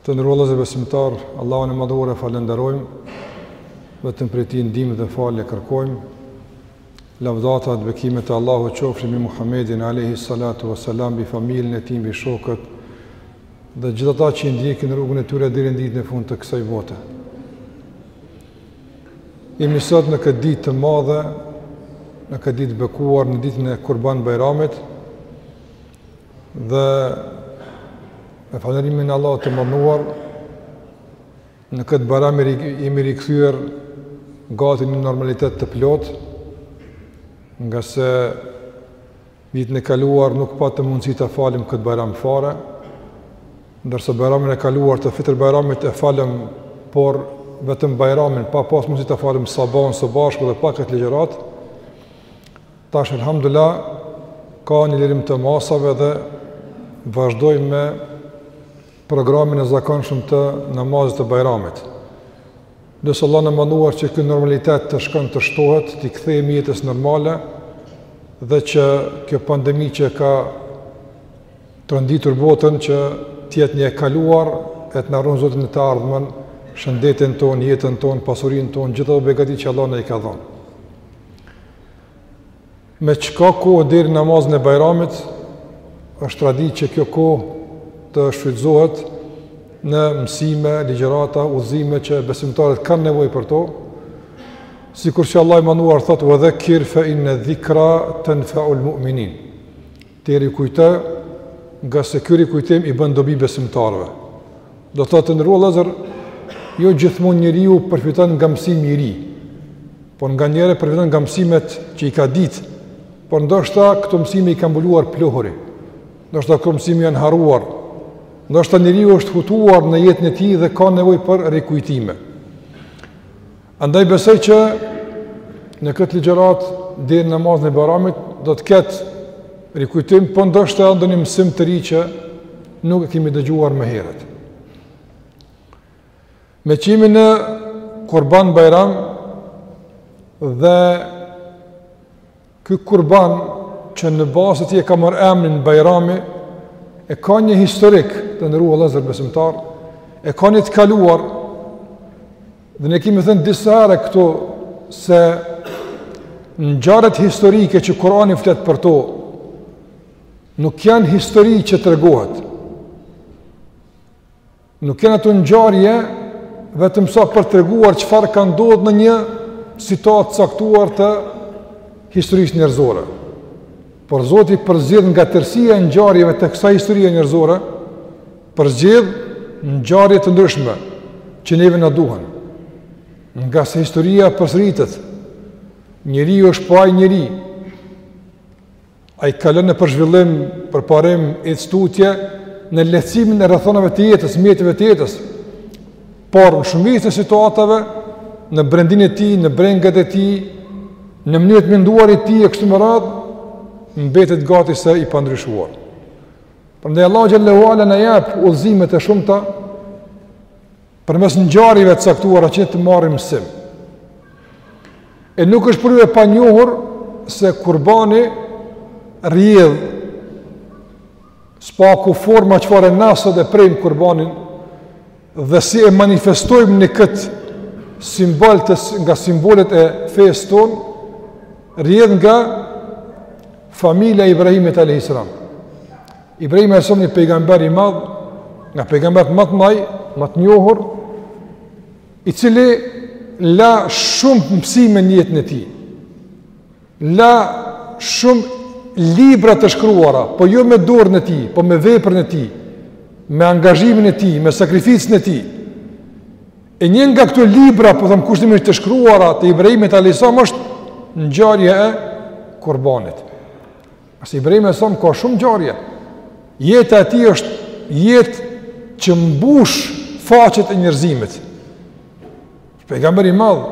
Të nderuar vëllezër besimtarë, Allahun e Madhëruar e falënderojmë, vetëm prej Tij ndihmë dhe falje kërkojmë. Lavdata dhe bekimet e Allahut qofshin mbi Muhammedin alayhi salatu wassalam, mbi familjen e tij, mbi shokët dhe gjithë ata që i ndjekin rrugën e tyre deri në ditën e fundit të kësaj bote. Jemi sot në këtë ditë të madhe, në këtë ditë të bekuar, në ditën e Kurban Bajramit, Dhe me falënderimin Allahut të Madhëruar, në këtë baram jemi rikëthyër gati në normalitet të plotë, ngase vitin e kaluar nuk patëm mundësi ta falim këtë Bajram fare, ndërsa Bajramin e kaluar të Fitër Bajramit e falëm, por vetëm Bajramin, pa pas mundësi ta falim sabahun së bashku dhe pa këtë ligjëratë, Tash elhamdulillah ka një lirim të masave dhe vazhdojmë me programin e zakonshëm të namazit të Bajramit. Lusim Allahun e Madhëruar që ky normalitet të shkojë të shtohet, t'i kthehemi jetës normale dhe që kjo pandemi që ka tronditur botën që të jetë një e kaluar e të na ruan Zoti në të ardhmen shëndetin tonë, jetën tonë, pasurinë tonë, gjithë ato begati që Allahu na i ka dhonë. Meqë ka kohë deri në namazin e Bajramit, është traditë që kjo kohë të shfrytëzohet në mësime, ligjërata, udhëzime që besimtarët kanë nevojë për to. Sikur që Allahu i Madhëruar thotë: "Wa dhakkir fa inna dhikra tanfa'ul mu'minin." Ti rikujto, ngase ky rikujtim i bën dobi besimtarëve. Do të thotë të nderuar vëllezër, jo gjithmonë njeriu përfiton nga mësimi i ri, por nganjëherë përfiton nga mësimet që i ka dit, por ndoshta këto mësime i ka mbuluar pluhuri, ndoshta këto mësime janë harruar, ndoshta njeriu është hutuar në jetën e tij dhe ka nevojë për rikujtime. Andaj besoj që në këtë ligjëratë deri në namazin e Bajramit do të ketë rikujtim, po ndoshta edhe ndonjë mësim të ri që nuk e kemi dëgjuar më herët. Meqë jemi në Kurban Bajram dhe Ky kurban që në bazë të tij e ka marrë emrin Bajrami e ka një historik të nderuar vëllezër besimtarë, e ka një të kaluar dhe ne kemi thënë disa herë këtu se ngjarjet historike që Kurani flet për to, nuk janë histori që tregohet. Nuk janë ato ngjarje vetëm sa për treguar çfarë ka ndodhur në një situatë të caktuar të historisë njerëzore. Por Zoti përzgjedh nga tërësia e ngjarjeve të kësaj historie njerëzore, përzgjedh ngjarje të ndryshme që neve na duhen. Ngase historia përsëritet, njeriu është po ai njeriu Ai kalon nëpër zhvillim, përparim, e shtytje në lehtësimin e rrethonave të jetës, mjeteve të jetës. Por në shumicën e situatave në brendinë e tij, në brengat e tij, në mënyrë të menduarit e tij e kështu me radhë, mbetet gati se i pandryshuar. Prandaj Allahu xhallahu ala na jep udhëzime të shumta Përmes ngjarjeve të caktuara që të marrim mësim. E nuk është për ju e panjohur se kurbani rrjedh së paku forma çfarë ne sot e prejmë kurbanin dhe si e manifestojmë në këtë simbol të, nga simbolet e fesë tonë rrjedh nga familja e Ibrahimit a.s. Ibrahimi a.s. një pejgamber i madh, nga pejgamberët ma të mëdhaj, ma të njohur, i cili la shumë mësime në jetën e tij, la shumë libra të shkruara, po jo me dorën e tij, po me veprën e tij, me angazhimin e tij, me sakrificën e tij, e një nga këto libra, po thom kushtimisht të shkruara, të Ibrahimit a.s. është ngjarja e kurbanit. Pse Ibrahimi a.s. ka shumë ngjarje. Jeta e tij është jetë që mbush faqet e njerëzimit. Pejgamber i madh.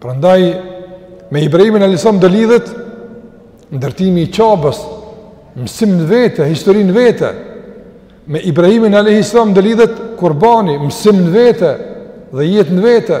Prandaj, me Ibrahimin a.s. ndërlidhet, ndërtimi i qabës, mësim në vete, histori në vete, me Ibrahimin a.s. ndërlidhet kurbani, mësim në vete dhe jetë në vete.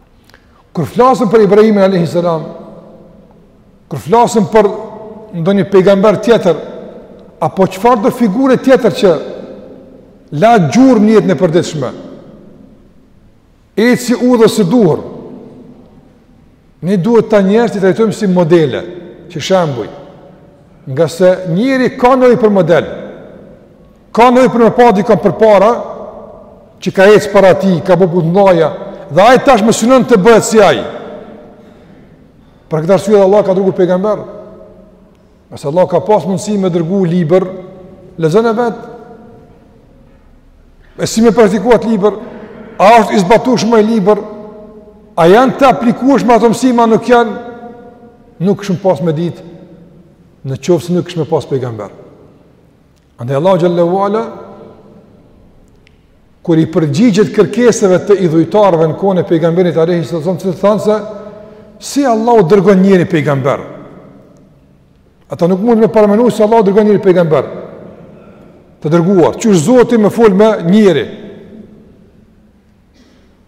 Kur flasim për Ibrahimin alayhi salam, kur flasim për ndonjë pejgamber tjetër apo çfarëdo figure tjetër që la gjurmë në jetën e përditshme. Eci udhës së duhur. Ne duhet ata njerëz t'i trajtojmë si modele, si shembuj. Ngase njeriu ka nevojë për model. Ka nevojë për me pa dikënd përpara që ka ecë para tij, ka bo punë të mdhaja dhe ai tashmë synon të bëhet si ai. Për këtë arsye Allah ka dërguar pejgamber. Se Allah ka pas mundësi me dërgu libër, lexone vetë. E si me praktiku atë libër, a është i zbatueshëm ai libër, a janë të aplikueshme ato mësime nuk janë, nuk kishim me pas me ditë, në qoftë se nuk kishim me pas pejgamber. Andaj Allahu xhelle ve ala kur i përgjigjet kërkesave të idhujtarëve në kohën e pejgamberit alejhi salatu selam se thanë se si Allahu dërgon njeri pejgamber. Ata nuk mund me paramenu se Allahu dërgon njeri pejgamber. Të dërguar, qysh Zoti me fol me njeri.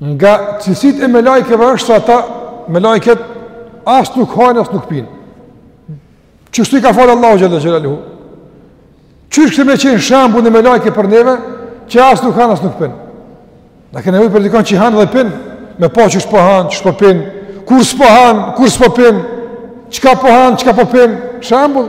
Nga cilësitë e melajkeve asht se ata melajket as nuk hajnë as nuk pinë. Qështu i ka falë Allahu xhelle xhelaluhu. Qysh kish me qenë shembull një melajke për neve, që as nuk hanë as nuk pinë. Na kena nevojë për dikon që hanë dhe pinë, me pa qysh po hanë, qysh po pinë, kur s'po hanë, kur s'po pinë, çka po hanë, çka po pinë, shembull.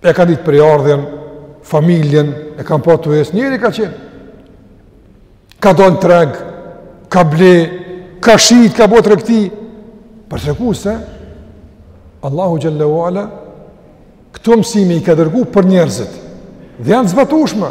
e ka ditë prejardhjen, familjen, e kan pa t'u ecë, njeri ka qenë. Ka dal në treg, ka ble, ka shit, ka bo tregti. Për se, ngase, Allahu xhelle ve ala, këto mësime i ka dërgu për njerëzit. Dhe janë zbatushme.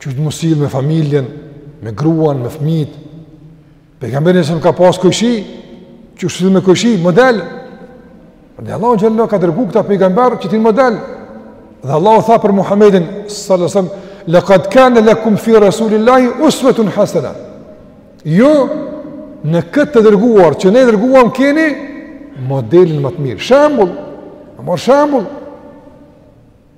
Qysh me u sill me familjen, me gruan, me fëmijët. Pejgamberi a.s. ka pas kojshi, qysh me u sill me kojshi, model. Dhe Allahu xhelle ka dërgu këta pejgamber që t'jen model. Dhe Allahu tha për Muhamedin sallallahu alaihi wasallam, "Laqad kana lakum fi rasulillahi uswatun hasana." Ju në këtë të dërguar që ne e dërguam keni modelin ma të mirë. Shembull, me marr shembull.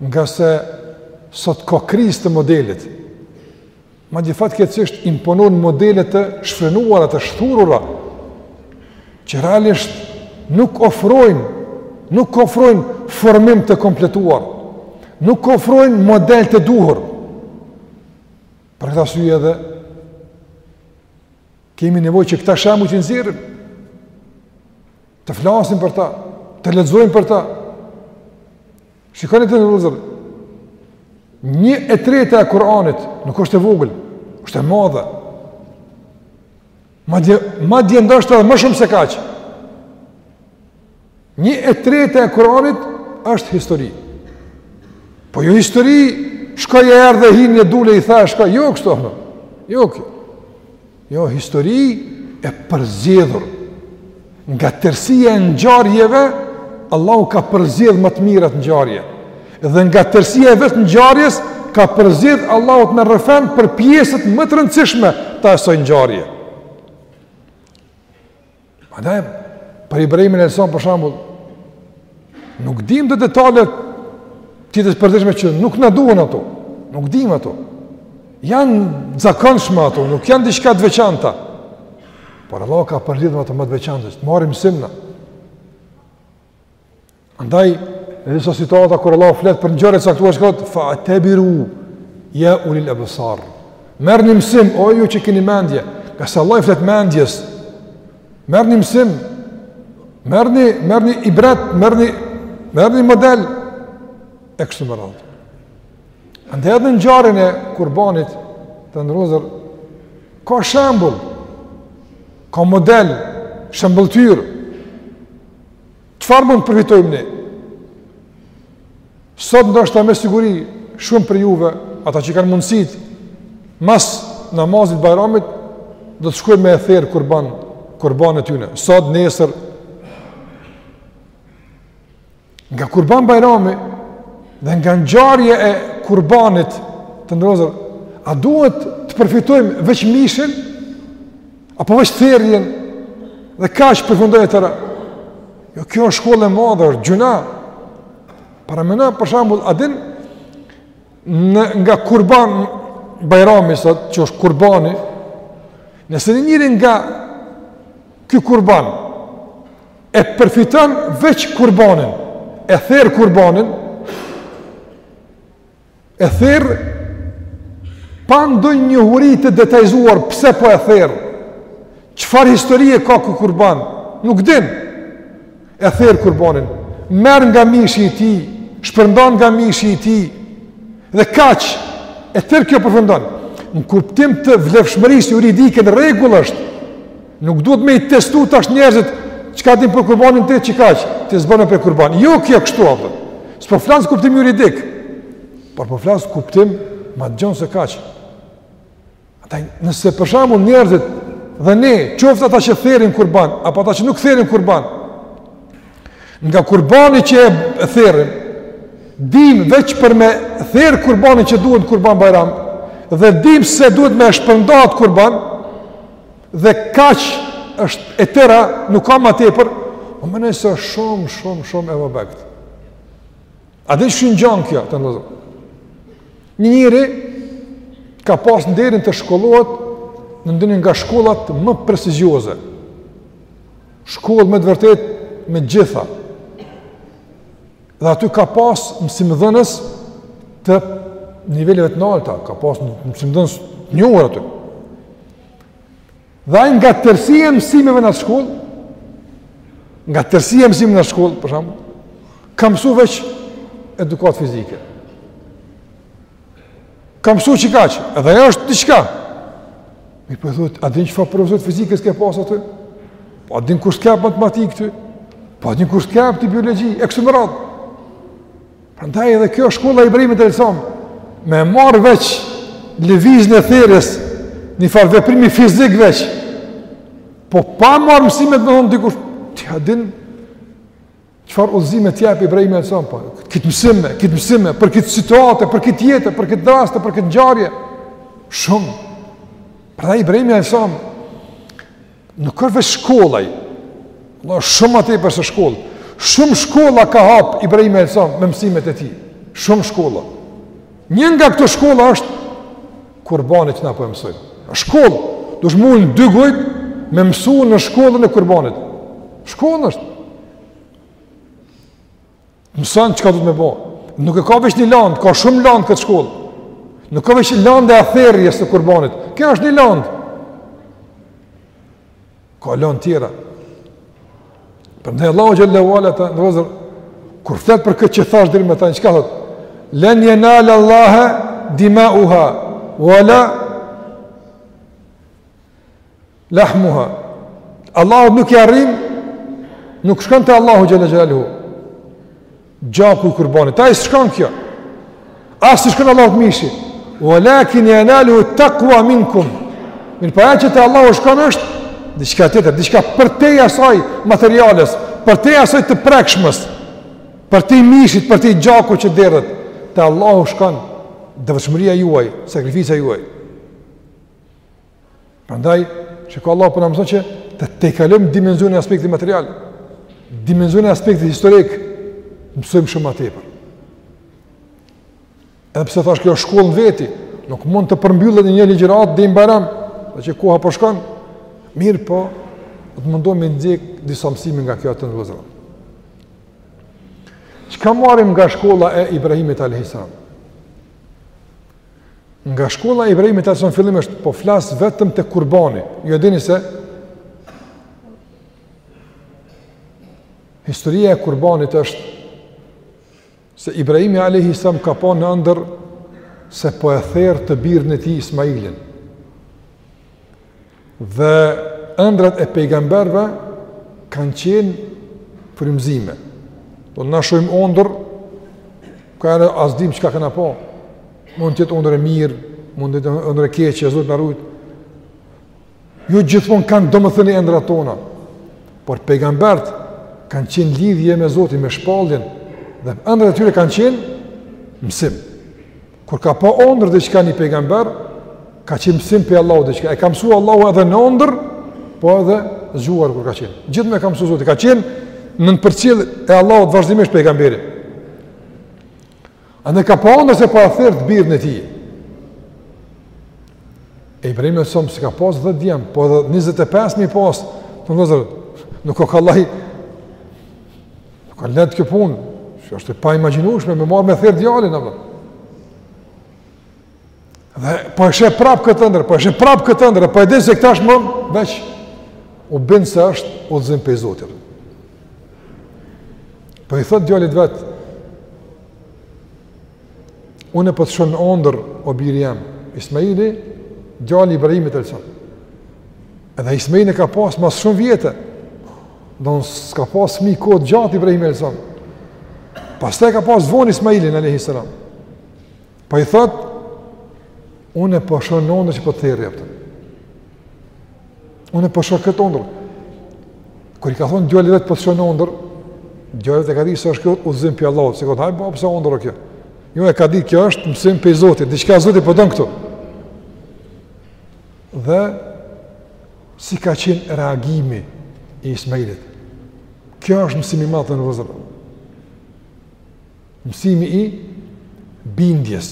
Ngase sot ka krizë të modelit, madje fatkeqësisht imponon modele të shfrenuara, të shthurura, që realisht nuk ofrojnë, nuk ofrojnë formim të kompletuar, nuk ofrojnë model të duhur. Për këtë arsye edhe, kemi nevojë që këta shembuj t'i nxjerrim, Të flasim për ta, të lexojmë për ta. Shikoni të nderuar vëllezër, një e treta e Kuranit, nuk është e vogël, është e madhe. Madje, madje ndoshta edhe më shumë se kaq. Një e treta e Kuranit asht histori. Po jo histori, shkoi e erdh e hini e dul e i tha, shkoi, jo kështu, jo kjo. Jo, histori e përzgjedhur nga tërësia e ngjarjeve, Allahu ka përzgjedh më të mirat ngjarje. Dhe nga tërësia e vetë ngjarjes ka përzgjedh Allahu të na rrëfen për pjesët më të rëndësishme të asaj ngjarje. Andaj, për Ibrahimin alejhi selam për shembull, nuk dim ato detalet e jetës përditshme që nuk na duhen ato, nuk dim ato, janë zakonshme ato, nuk janë diçka të veçanta, por Allahu ka përzgjedh ato më të veçanta, që të marrim mësim na. Andaj, në disa situata, kur Allah flet për ngjarje të caktuar, thotë, fa'tebiru ja ulil ebsar. Merrni mësim, o ju që keni mendje, ngase Allah i flet mendjes, merrni mësim, merrni, merrni ibret, merrni, merrni model, e kështu me radhë. Andaj edhe në ngjarjen e kurbanit, të nderuar vëllezër, ka shembull, ka model, shembëlltyrë, Çfarë mund të përfitojmë ne? Sot ndoshta me siguri shumë prej juve, ata që i kanë mundësitë, mas namazit bajramit, do të shkojmë me e therë kurban, kurban e tyne. Sot, nesër, nga kurban bajrami dhe nga ngjarja e kurbanit, të nderuar vëllezër, a duhet të përfitojmë veç mishin? Apo veç therjen dhe kaq, përfundon e tëra. Jo, kjo është shkollë e madhe, është gjynah. Paramendo, për shembull, a din, në, nga kurban bajrami, sot, që është kurbani, nëse një njeri nga ky kurban, e përfiton veç kurbanin, e therr kurbanin, E therr pa ndonjë njohuri të detajzuar pse po e therr. Çfarë historie ka ky kurban? Nuk din. E therr kurbanin. Merr nga mishi i tij, shpërndan nga mishi i tij dhe kaq e tërë kjo përfundon. Në kuptim të vlefshmërisë juridike në rregull është. Nuk duhet me i testu tash njerëzit çka din për kurbanin të që kaq, ti s'bën me pre kurban. Jo kjo kështu, apo. S'po flas kuptim juridik, por po flas kuptim ma të gjonë se kaq. Andaj, nëse për shembull njerëzit dhe ne, qoftë ata që therin kurban, apo ata që nuk therin kurban, nga kurbani që e therin, dim veç për me therë kurbanin që duhet kurban bajram, dhe dim se duhet me shpërnda kurban, Dhe kaq është e tëra, nuk ka më tepër, po mendoj se është shumë, shumë, shumë e zbehtë. A din si ngjan kjo, të nderuar. Një njeri ka pas nderin të shkollohet në ndonjë nga shkollat më prestigjioze. Shkollë me të vërtetë me gjitha. Dhe aty ka pas mësimdhënës të niveleve të nalta, ka pas mësimdhënës të njohur aty. Dhe ai nga tërësia e mësimeve në shkollë, nga tërësia e mësimeve në shkollë, për shembull, ka mësu veç edukatë fizike. Ka mësu që kaq, edhe është diçka. Mirëpo thotë, a din çfarë profesori t'fizikës ke pasë aty? Po a din kurse ke për matematikë aty? Po a din kurse ke për biologji? E kështu me radhë. Prandaj edhe kjo shkolla e Ibrahimit alayhis salam me e marrë veç lëvizjen e therjes, një farë veprimi fizik veç. Po pa i marrë mësimet me thonë dikush, ti a din çfarë udhëzime të jep Ibrahim alayhis salam po. Këtë mësim, këtë mësim për këtë situatë, për këtë jetë, për këtë rast, për këtë ngjarje. Shumë. Prandaj Ibrahimi alayhis salam Nuk është veç shkollë ai, o shumë ma tepër se shkollë, shumë shkolla ka hapë Ibrahimi alejhi selam me mësimet e tij, shumë shkolla. Një nga këto shkolla është e kurbanit që na po e mësojmë. Shkollë, duhesh me u ul me dëgju me mësu në shkollën e kurbanit. Shkollë është. Mëson çka do ti me bo. Nuk e ka veç një landë, ka shumë landë n'këtë shkollë. Nuk ka veç landën e therjes të kurbanit. Kjo është një landë. Ka landë tjera. Prandaj Allahu xhele ve ala të nderuar vëllezër, kur flet për këtë që thashë deri më tani çka thotë, len jenale Allahe dima uha, uala, Lahmuha. Allahut nuk i arrin, nuk shkon te Allahu xhalla xhelaluhu. Gjaku i kurbanit, atij s'i shkon kjo. As s'i shkon Allahut te mishi. Walakin yanaluhu taqwa minkum. Mirëpo ajo që te Allahu shkon është diçka tjetër, diçka përtej asaj materiales, përtej asaj të prekshmës, përtej mishit, përtej gjakut që derdhet, te Allahu shkon devotshmëria juaj, sakrifica juaj. Prandaj, shiko Allahu po na mëson që të tejkalojmë dimenzionin e aspektit material, dimenzionin e aspektit historik, mësojmë shumë ma tepër. Edhe pse thash kjo shkollë në veti, nuk mund të përmbyllet në një ligjëratë dhe ta mbarojmë, edhe koha po shkon, mirëpo, të mundohemi me nxjerrë disa mësime nga kjo të nderuar vëllezër. Çka marrim nga shkolla e Ibrahimit a.s. Nga shkolla e Ibrahimit alejhi selam fillimisht po flas vetëm te kurbani. Ju e dini se historia e kurbanit është se Ibrahimi alejhi selam ka pa në ëndërr se po e ther të birin e tij Ismailin. Dhe ëndrrat e pejgamberëve kanë qenë frymëzime. Domethënë na shohim ëndërr, ka edhe as s'dim çka kena pa. Mund të jetë ëndërr e mirë, mund të jetë ëndërr e keqe, Zoti na rujt. Jo gjithmonë kanë domethënie ëndrrat tona. Por pejgambert kanë qenë lidhje me Zotin, me shpalljen dhe ëndrrat e tyre kanë qenë mësim. Kur ka pa ondërr diçka një pejgamber, ka qenë mësim pej Allahut diçka, e ka mësu Allahu edhe në ondërr, po edhe zgjuar kur ka qenë. Gjithmonë e ka mësu Zoti, ka qenë nën përcjellje t'Allahut vazhdimisht pejgamberi. Andaj ka pa ondërr se po e ther të birin e tij. E Ibrahimi alejhi selam s'i ka pas dhjetë djem, po edhe 25 me i pas, të nderuar vëllezër, nuk o kollaj, Nuk o e lehtë kjo punë, që është e paimagjinushme, me marrë me therë djalin, apo. Dhe po e sheh prapë këtë ëndërr, po e sheh prapë këtë ëndërr, po e din se tash më, veç, u bind se është udhëzim pej Zotit. Po i thotë djalit vet, unë e po të shoh n'ëndërr, o biri jem, Ismaili, djali i Ibrahimit alejhi selam. Edhe Ismailin e ka pasë mas shumë vjete, Domethënë s'ka pas fmi kohë t'gjatë Ibrahimi alejhi selam. Pastaj e ka pas vonë Ismailin alejhi selam. Pa po i thot, unë e po shoh n'ondërr që po të theri. Unë e po shoh këtë ondërr. Kur i ka thonë djalit vet po t'shoh në ondërr, djali vetë e ka di se është kjo udhëzim pej Allahut, s'ka thënë hajt be se ondërr o kjo. Jo e ka di kjo është mësim pej Zotit, diçka Zoti po don këtu. Dhe Si ka qenë reagimi i Ismailit? Kjo është mësimi i madh, të nderuar vëllezër. Mësimi i bindjes,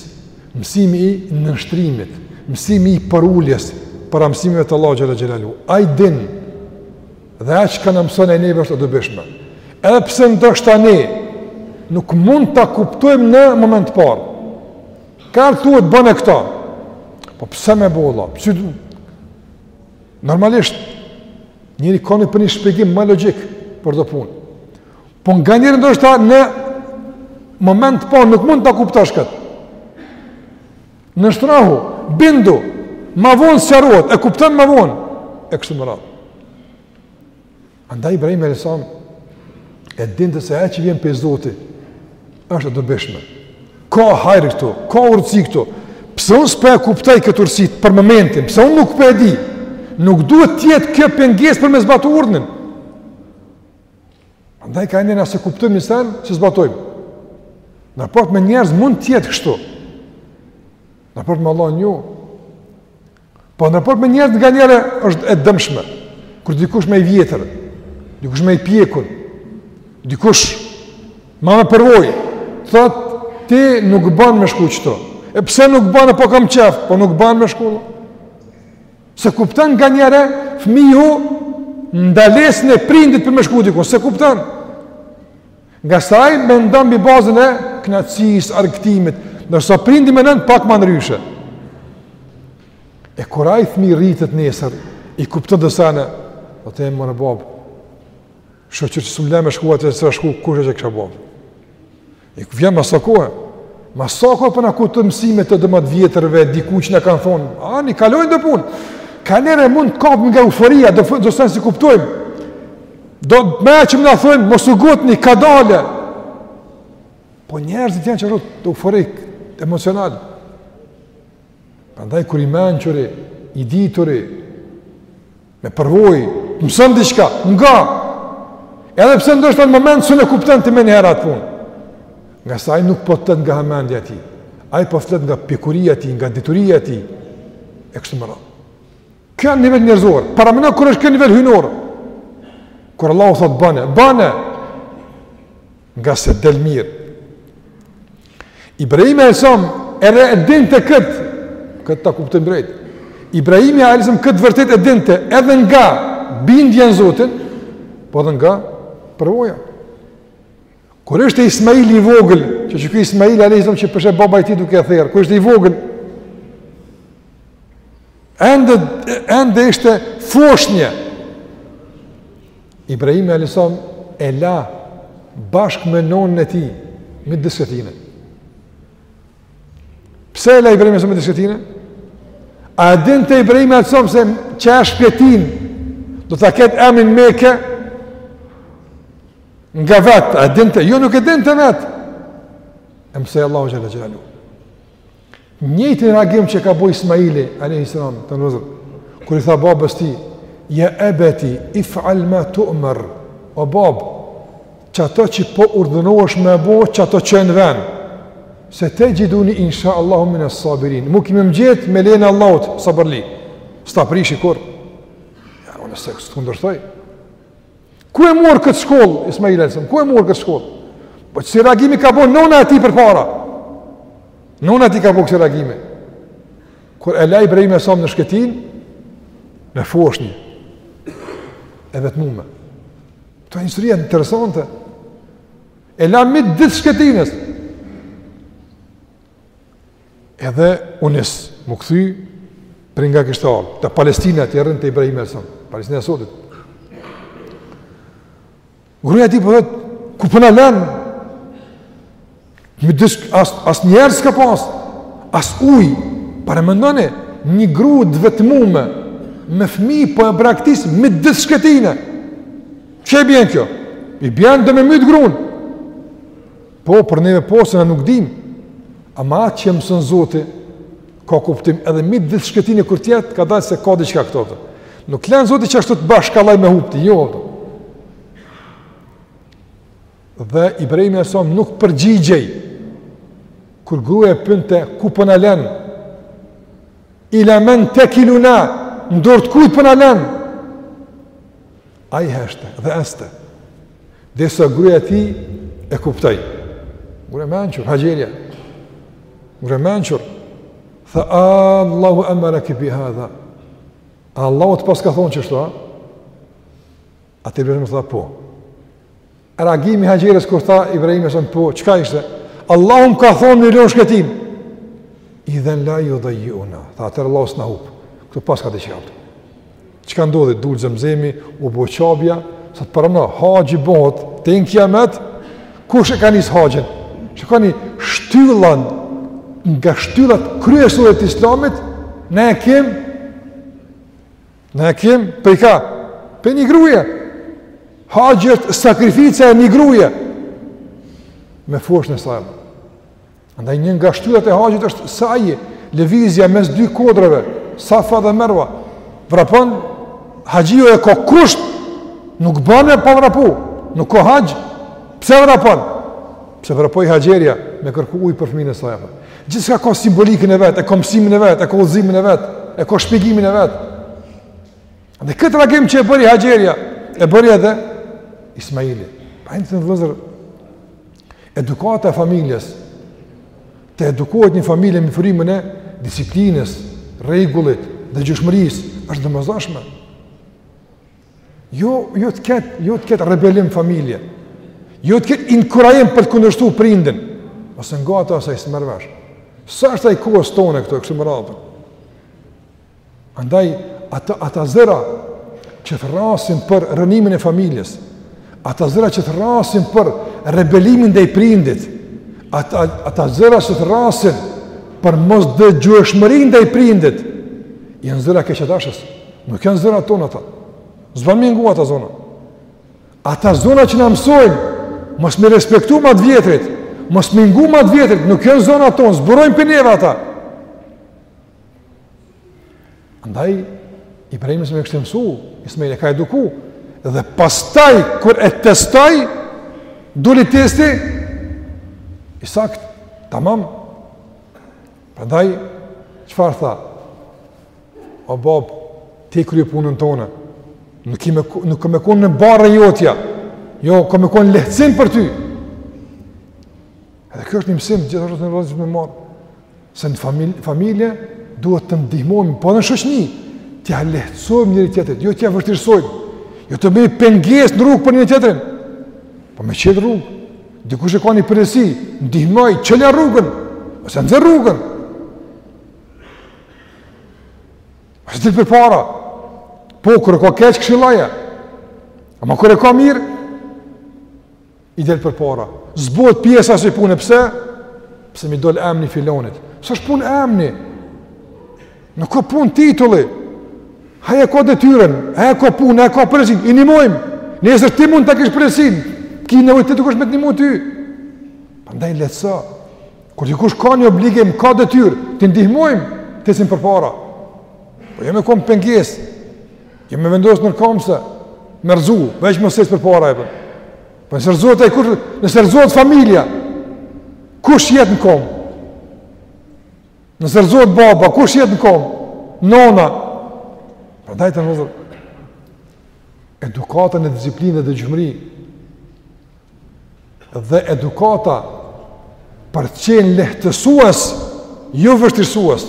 mësimi i nënshtrimit, mësimi i përuljes para mësimeve të Allahut xhele xhelaluhu. Ai din dhe ajo çka na mëson neve është e dobishme. Edhe pse ndoshta ne, nuk mund ta kuptojmë në moment t'parë. Kur thuhet bone këta. Po pse me bo, Allah? Pse, Normalisht, njeri ka nevojë për një shpjegim ma logjik për do punë. Po nganjëherë ndoshta në moment parë nuk mund ta kuptosh këtë. Nënshtrohu, bindu, ma vonë sqarohet, e kupton ma vonë, e kështu me radhë. Andaj Ibrahimi alejhi selam e dinte se ajo që vjen pej Zotit, është e dobishme. Ka hajr këtu, ka urtësi këtu. Pse unë s'po e kuptoj këtë urtësi për momentin, pse unë nuk po e di, nuk duhet t'jetë kjo pengesë për me zbatu urdhnin. Andaj kanjëherë na s'e kuptojmë një sen, s'e zbatojmë. Në raport me njerëz mund t'jetë kështu. Në raport me Allahun jo, Po në raport me njerëz nganjëherë është e dëmshme, kur dikush ma i vjetër, dikush ma i pjekun, dikush ma me përvojë, thotë, ti nuk ban me shku qëtu, e pse nuk ban e po kam qef, po nuk ban me shku, s'e kupton nganjëherë fmiju ndalesën e prindit për me shku dikun, s'e kupton, Ngase ai mendon mbi bazën e kënaqësisë, argëtimit, ndërsa prindi mendon pak më ndryshe. E kur ai fëmijë rritet nesër, i kupton do sene, thotë e more babë, shyqyr që s'më le me shku të e sërë shku, kush e që kësha babë? I ku vjen mas sa kohe, mas sa kohe po na kujtohen mësimet e do ma t'vjetërve, dikur që na kanë thonë, ani, kalojnë do punë, kanjëherë mund të kapemi nga euforia, do, do sene s'i kuptojmë, Do të mençëm na thonë, mos u ngutni, kadale. Po njerëzit janë që euforikë, emocionalë. Prandaj, kur i mençuri, i dituri, me përvojë, të mëson diçka, nga, edhe pse ndoshta në moment s'un e kupton ti menjëherë atë punë. Ngase ai nuk po t'flet nga hamendja e tij, ai po t'flet nga pjekuria e tij, nga dituria e tij, e kështu me radhë. Kjo në nivel njerëzor. Paramendo kur është kjo nivel hyjnor. Kur Allahu thotë bane, bane, ngase del mirë. Ibrahimi alejhi selam edhe e dinte këtë, këtë ta kuptojmë drejt. Ibrahimi alejhi selam këtë të vërtetë e dinte edhe nga bindja në Zotin, po edhe nga përvoja. Kur ishte Ismaili i vogël, që qiky Ismaili alejhi selam që po sheh baba i tij duke e therë, kur ishte i vogël, Ende, ende ishte foshnje. Ibrahimi alejhi selam e la bashkë me nonën e tij, midis shkretine. Pse e la Ibrahimi alejhi selam midis shkretine? A e dinte Ibrahimi alejhi selam se qajo shkretinë do ta ketë emrin Mekë nga vetë, a e dinte, jo nuk e dinte vetë. E mësoi Allahu xhele xhelaluhu Njëjtin reagim që ka bo Ismaili, a.s. nesër, kur i tha babës tij, ja ebeti, if'al ma tu'mer, o babë, qato që po urdhënohesh me bo, qato çoje në vend, setexhiduni, insha Allahu mines-sabirin, mu ki me më gjetë me lejen e Allahut, sabërli, s'ta prishi kurrë, ja, unë s'të kundërshtoj, Ku e mori këtë shkollë Ismaili alejhi selam? Ku e mori këtë shkollë? Po qësi reagimi ka bo nona e tij përpara. Nona e tij ka bo kësi reagimi. Kur e la Ibrahimi alejhi selam në shkretinë, me foshnje. E vetmume. Këto histori janë interesante. E la midis shkretinës. Edhe u nis, m'u kthy, prej nga kishte ardhë, të Palestina thirren, te Ibrahimi alejhi selam, Palestina e sotit. Gruja e tij po i thotë, po ku po na len, midis shk, as, as njerëz s'ka pas, as uj, paramendoni, një gru të vetmume, me fmi për po e braktis, midis shkretine, çka i bjen kjo? I bjen do me mytë grunë, Po, për neve po, se na nuk dim, ama atë që e mëson Zoti, ka kuptim, edhe midis shkretine kur t'jetë, ka dalë se ka diçka këtu, dhe. nuk len Zoti qashtu bash kollaj me hupti, jo, dhe. dhe Ibrahimi alejhi selam nuk përgjigjej, kur gruja e pynte, ku po na len, ila men tekiluna, n'dorë të kujt po na len, Ai heshte dhe ecte. Derisa gruja e tij e kuptoi. Gru e mençur, Haxherja. Gru e mençur. Tha Allahu amaraka bi hadha. Allahu të paska thonë qështu, a? Ai vetëm tha po. Reagimi i Haxheres kur tha Ibrahimi alejhi selam po, çka ishte? Allahu më ka thonë me ju lanë n'shkretinë. Idhen la judajjiuna. Tha atëherë Allahu s'na hup. Këtu paska diçka. Çka ndodhi, dul Zemzemi, u bo Qabja, sot prej ana, haxhi bohet, deri në kiamet, kush e ka nisë haxhin? Që ka, një shtyllë, nga shtyllat kryesore të islamit, ne e kem Na e kem prej kah, prej një gruje. Haxhi është sakrifica e një gruje. Me foshnjen e saj. Andaj një nga shtyllat e haxhit është saji, lëvizja mes dy kodrave, Safa dhe Merva. Vrapon, haxhiu e ka kusht, nuk ban ai pa vrapu, nuk ka haxh, pse vrapon? Pse vrapoj Haxherja me kërku uj për fëmijën e saj. Gjithçka ka simbolikën e vet, e ka mësimin e vet, e ka udhëzimin e vet, e ka shpjegimin e vet. Dhe këtë reagim që e bëri Haxherja, e bëri edhe Ismaili. Pra vëllezër, edukata e familjes, të edukohet një familje me frymën e disiplinës, rregullit, dëgjueshmërisë, është e domosdoshme. Jo, jo të ketë, jo të ketë rebelim n'familje. Jo të ketë inkurajim për të kundërshtu prindin. Ose nga ata asaj s'merr vesh. Sa është ai i kohës tonë e këto e kështu me radhë. Andaj, ata, ata zëra që thrrasin për rrënimin e familjes, ata zëra që thrrasin për rebelimin ndaj prindit, ata, ata zëra që thrrasin për mosdëgjueshmëri ndaj prindit, janë zëra keqdashës, Nuk janë zonat tona ata. S'bon me i ngu ata zona. Ata zona që na mësojnë, mos me i respektu ma të vjetrit, mos me i ngu ma të vjetrit, nuk janë zonat tonë, s'burojnë për neve ata. Andaj, Ibrahimi se me kështu mësu, Ismailin e ka eduku, dhe pastaj, kur e testoi, doli testi, i saktë, tamam, prandaj, çfarë tha, O bab, ti kryje punën tonde. Nuk kam me nuk kam me kon unë barrë jotja. Jo, kam me kon lehtësim për ty. Edhe kjo është një mësim gjithashtu i rëndësishëm me marrë. Se në familje, familje duhet të ndihmojmë po në shoqni, t'ia lehtësojmë njëri tjetrit, jo t'ia vështirësojmë. Jo të bëj pengesë në rrugë për njëri tjetrin. Po me çel rrugë. Dikush e ka një përgjegjësi, ndihmoje, çelja rrugën, mos ia nxe rrugën. Është ditë për para. Po, kërë ka keqë këshilaja. A ma kërë ka mirë, i delë për para. Zbojt pjesa si punë, pëse? Pëse mi dolë emni filonit. Pëse është punë emni? Në ka punë titulli. Haja ka detyren, haja ka punë, haja ka përësin. I një mojmë. Nesër ti mund të kishë përësin. Ki në vëjtë të kështë me të një mojtë ty. Përndaj letësa. Kur dikush ka një obligim, ka detyrë, t'i ndihmojmë, të ecim përpara. Po jo me u kon pengesë. Jo me i vendos nërkomcë, me e rrëzu, veç mos t'ec përpara apo. Po nëse rrëzohet ai kush, nëse rrëzohet familja, kush jet në kom? Nëse rrëzohet baba, kush jet në kom? Nona. Prandaj të nderuar vllezër edukata në disiplinë dhe dëgjueshmëri Dhe edukata për të qenë lehtësues, jo vështirësues,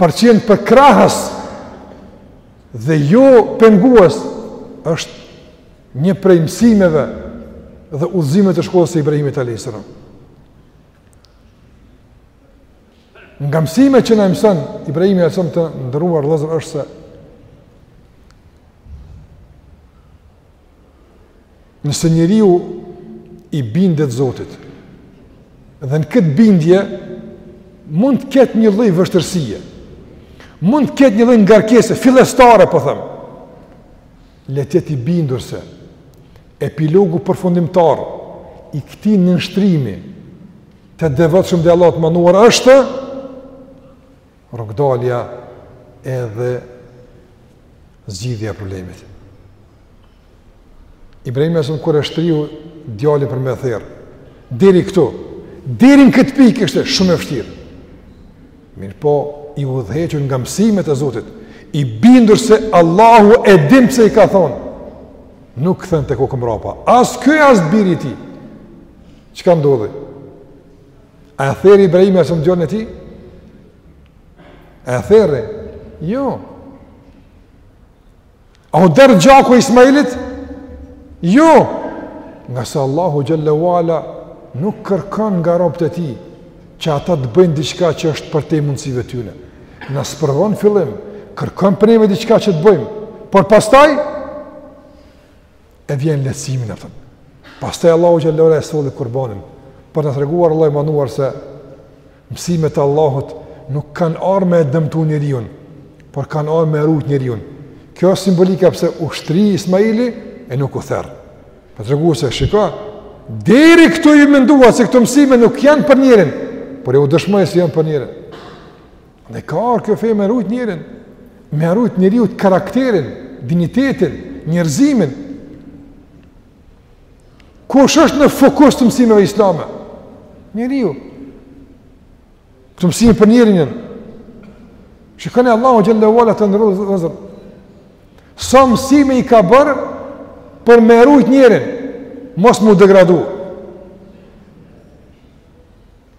për të qenë përkrahës dhe jo pengues, është një prej mësimeve dhe udhëzimeve të shkollës së Ibrahimit alayhis salam. Nga mësimet që na mëson Ibrahimi alayhis salam të nderuar vëllezër është se Nëse njeriu i bindet Zotit, dhe në këtë bindje mund të ketë një lloj vështirësie. Mund të ketë një lloj ngarkese fillestare, po them. Le të jetë i bindur se epilogu përfundimtar i këtij nënshtrimi të devotshëm ndaj Allahut madhëruar është rrugëdalja edhe zgjidhja e problemit. Ibrahimi alejhi selam kur e shtriu djalin për me therr, deri këtu, deri në këtë pikë ishte shumë e vështirë. Mirëpo, i udhëhequr nga mësimet e Zotit, i bindur se Allahu e din pse i ka thonë, nuk kthente kokën mbrapa, as ky e as biri i tij, çka ndodhi? A e therri Ibrahimi alejhi selam djalin e tij? A e therri? Jo. A u derdh gjaku i Ismailit? Jo. Ngase Allahu xhele ve ala nuk kërkon nga robët e tij që ata të bëjnë diçka që është përtej mundësive tyne. Na sprovon në fillim, kërkon prej neve diçka që të bëjmë, por pastaj, e vjen lehtësimin atë. Pastaj Allahu xhele ve ala e solli kurbanin, për të treguar Allahu i madhëruar se mësimet e Allahut nuk kanë ardh me e dëmtu njeriun, por kanë ardh me e rujt njeriun. Kjo është simbolika pse u shtri Ismaili e nuk u therr. Për të treguar se shika, deri këtu ju menduat se këto mësime nuk janë për njerin, por ju dëshmoj se janë për njerin. Dhe ka ardh kjo fe me rujt njerin, me rujt njeriut karakterin, dignitetin, njerëzimin. Kush është në fokus të mësimeve islame? Njeriu. Këto mësime për njerin janë. Shikoni Allahu xhele ve ala, të nderuar vëllezër. Sa mësime i ka bërë për me rujt njerin, mos m'u degradu.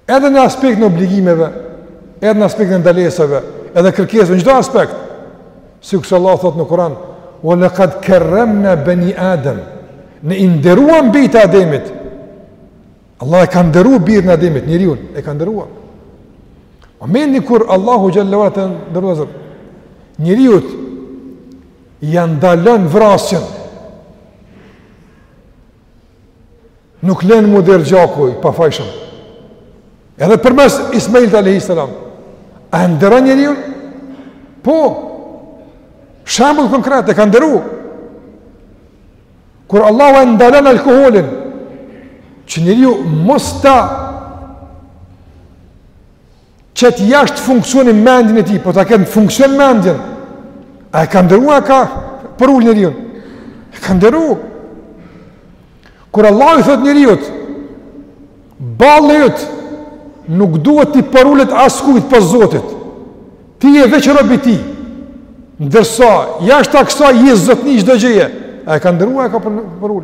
Edhe në aspektin e obligimeve, edhe në aspektin e ndalesave, edhe kërkesave, në çdo aspekt. Sikurse Allahu thot në Kur'an, "Wa laqad karramna bani Adam." Ne i nderuam bijtë e Ademit. Allah e ka nderuar birin e Ademit, njeriun e ka nderuar. Momentin kur Allahu xhele ve ala, të nderuar vëllezër, njeriut ia ndalon vrasjen. Nuk len m'u derdh gjaku i pafajshëm. Edhe përmes Ismailit alejhi selam. A e nderon njeriun? Po. Shembull konkret e ka nderu. Kur Allahu e ndalon alkoholin, që njeriu mos ta qet jashtë funksionit mendjen e tij, po ta ketë në funksion mendjen, a e ka nderu, a e ka përul njeriun, e ka nderu. Kur Allahu i thot njeriut, balli yt nuk duhet t'i përulet askujt pos Zotit, ti je veç rob i tij, ndërsa, jashtë kësaj, je zotni i çdo gjëje, a e ka nderu, a e ka përul.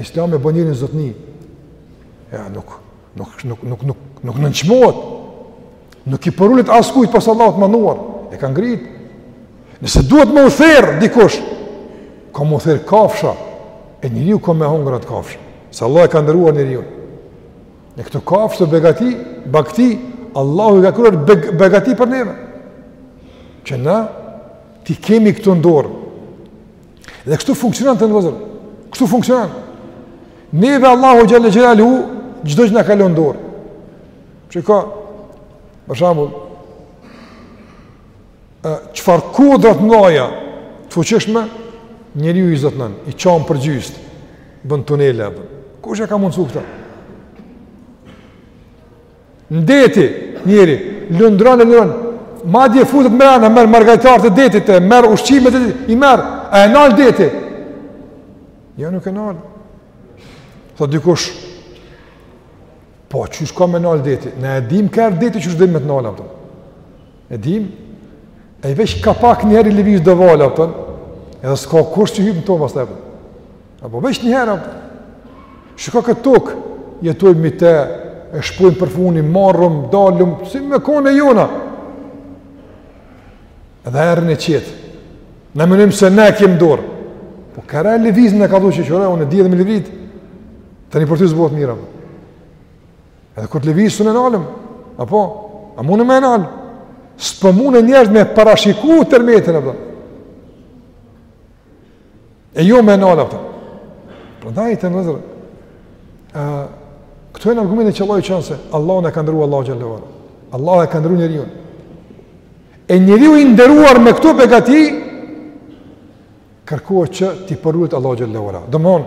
Islami e bon njerin zotni. Ja, nuk, nuk, nuk, nuk, nuk, nuk nënçmohet. Nuk i përulet askujt pos Allahut të madhëruar. E ka ngrit. Nëse duhet me u ther dikush, ka me u ther kafsha. E njeriu ka me hongër atë kafshë. Se Allah e ka nderuar njeriun. Në këto kafshë të begati, bagëti, Allahu i ka krijuar beg, begati për neve. Që na t'i kemi këto n'dorë. Dhe kështu funksionon të nderuar vëllezër. Kështu funksionon. Neve Allahu xhel-le xhelaluhu, çdo gjë na ka lon n'dorë. Shiko, për shembull, çfarë kodrat ngaja të fuqishme, njeriu i zotnon, i çan përgjysë, bën tunele, bën. Kush e ka mundësu këto? N'det, njeriu lundron e lundron, madje futët mrena, merr margaritarët e detit, merr ushqimet e detit, i merr, a e nal deti? Ja jo, nuk e nal. Tho dikush, po qysh ka me nal deti? Ne e dim kur deti qysh din me të nal, a kupton. E dim, ai veç ka pak njëherë i lëviz do valë, a kupton, edhe s'ka kush që hyp në to ma, as tepër. Apo veç njëherë, a kupton. Shiko këtë tokë, jetojmë mi te, e shpojmë përfuni, marrim, dalim, si me konë e jona. Edhe rrin e qetë. Ne menojmë se e kem n'dorë. Po kur e lëviz në ka du që qëre, unë e dhjetë me lëviz, tani për ty s'bohet mirë, a kupton. Edhe kur të lëviz s'un e nalim, a kupton, a mund me e nal? S'po munden njerëzit me parashiku tërmetin, a kupton. E jo me e nal, a kupton. Prandaj të nderuar vëllezër këto janë argumente që kallxojnë se Allahu na ka nderu Allahu xhel-le ve ala. Allahu e ka nderu njeriun. E njeriu i nderuar me këto begati Kërkohet që t'i përulet Allahut xhel-le ve ala. Domthon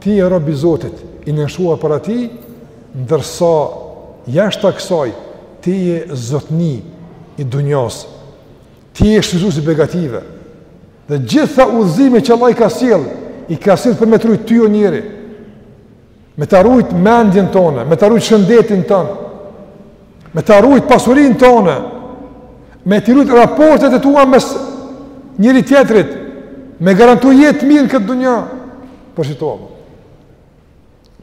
ti je rob i Zotit, i nënshtruar para tij, ndërsa jashta kësaj ti je zotni i dunjos. Ti je shfrytëzues i begative. Dhe gjitha udhëzimet që Allah i ka sjell, i ka sjell për me të rujt ty o njeri. me ta rujt mendjen tonë, me ta rujt shëndetin tonë, me ta rujt pasurin tonë, me t'i rujt raportet e tua mes njëri tjetrit, me garantu jetë të mirë në këtë dunja, për që tomë.